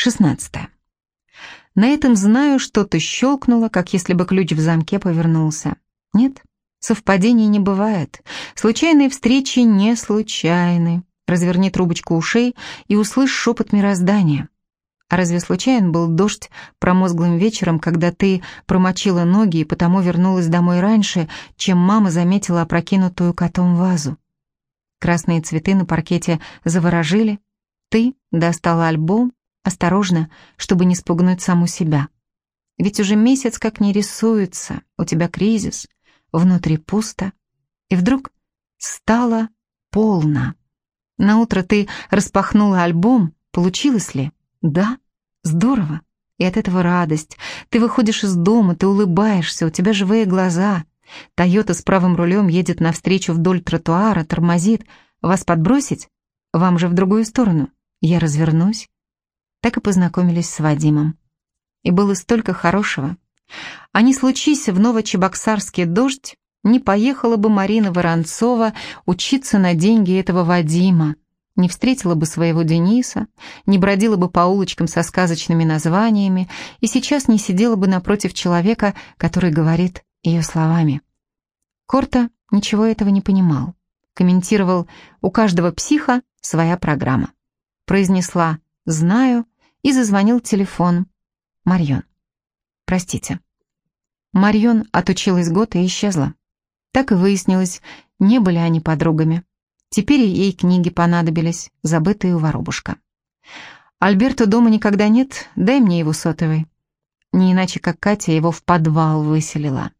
16. На этом знаю, что-то щелкнуло, как если бы ключ в замке повернулся. Нет, совпадений не бывает. Случайные встречи не случайны. Разверни трубочку ушей и услышь шепот мироздания. А разве случайен был дождь промозглым вечером, когда ты промочила ноги и потому вернулась домой раньше, чем мама заметила опрокинутую котом вазу? Красные цветы на паркете заворожили. Ты достала альбом, осторожно, чтобы не спугнуть саму себя. Ведь уже месяц как не рисуется, у тебя кризис, внутри пусто. И вдруг стало полно. Наутро ты распахнула альбом, получилось ли? Да, здорово. И от этого радость. Ты выходишь из дома, ты улыбаешься, у тебя живые глаза. Тойота с правым рулем едет навстречу вдоль тротуара, тормозит. Вас подбросить? Вам же в другую сторону. Я развернусь. Так и познакомились с Вадимом. И было столько хорошего. А не случись в Новочебоксарский дождь, не поехала бы Марина Воронцова учиться на деньги этого Вадима не встретила бы своего Дениса, не бродила бы по улочкам со сказочными названиями и сейчас не сидела бы напротив человека, который говорит ее словами. Корта ничего этого не понимал. Комментировал «У каждого психа своя программа». Произнесла «Знаю» и зазвонил телефон. Марьон. Простите. Марьон отучилась год и исчезла. Так и выяснилось, не были они подругами. Теперь ей книги понадобились, забытые у воробушка. Альберта дома никогда нет, дай мне его сотовый. Не иначе, как Катя его в подвал выселила.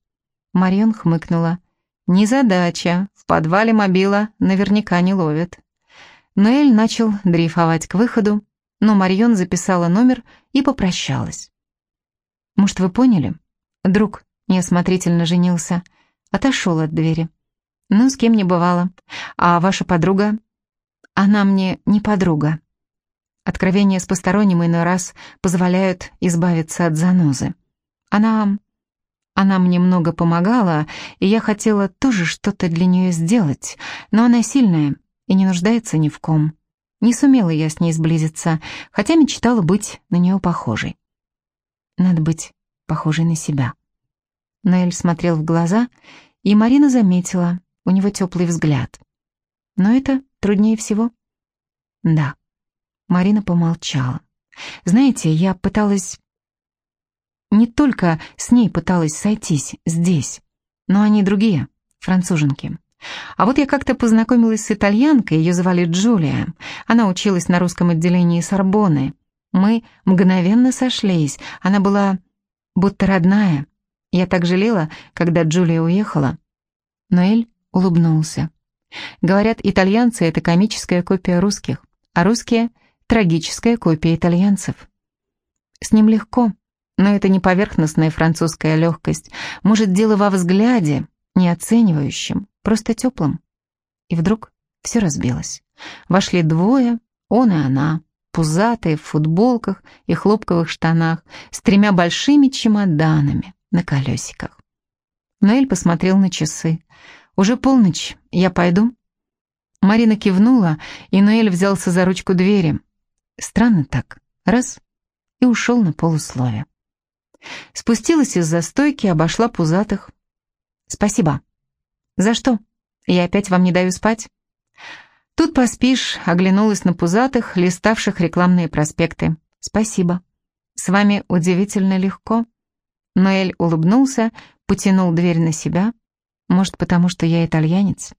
Марион хмыкнула. Незадача, в подвале мобила наверняка не ловят. Ноэль начал дрейфовать к выходу, но Марион записала номер и попрощалась. «Может, вы поняли? Друг неосмотрительно женился, отошел от двери. «Ну, с кем не бывало. А ваша подруга?» «Она мне не подруга». Откровения с посторонним иной раз позволяют избавиться от занозы. Она... Она мне много помогала, и я хотела тоже что-то для нее сделать, но она сильная и не нуждается ни в ком. Не сумела я с ней сблизиться, хотя мечтала быть на нее похожей. Надо быть похожей на себя. Ноэль смотрел в глаза, и Марина заметила, у него теплый взгляд. Но это труднее всего. Да. Марина помолчала. Знаете, я пыталась... Не только с ней пыталась сойтись здесь, но они другие, француженки. А вот я как-то познакомилась с итальянкой, ее звали Джулия. Она училась на русском отделении Сорбонны. Мы мгновенно сошлись. Она была будто родная. Я так жалела, когда Джулия уехала. Ноэль улыбнулся. Говорят, итальянцы — это комическая копия русских, а русские — трагическая копия итальянцев. С ним легко, но это не поверхностная французская легкость. Может, дело во взгляде, не оценивающем, просто теплом. И вдруг все разбилось. Вошли двое, он и она, пузатые, в футболках и хлопковых штанах, с тремя большими чемоданами на колесиках. Ноэль посмотрел на часы. «Уже полночь, я пойду?» Марина кивнула, и Ноэль взялся за ручку двери. Странно так. Раз — и ушел на полуслове. Спустилась из-за стойки, обошла пузатых. «Спасибо». «За что? Я опять вам не даю спать?» «Тут поспишь», — оглянулась на пузатых, листавших рекламные проспекты. «Спасибо. С вами удивительно легко». Ноэль улыбнулся, потянул дверь на себя, может, потому что я итальянец?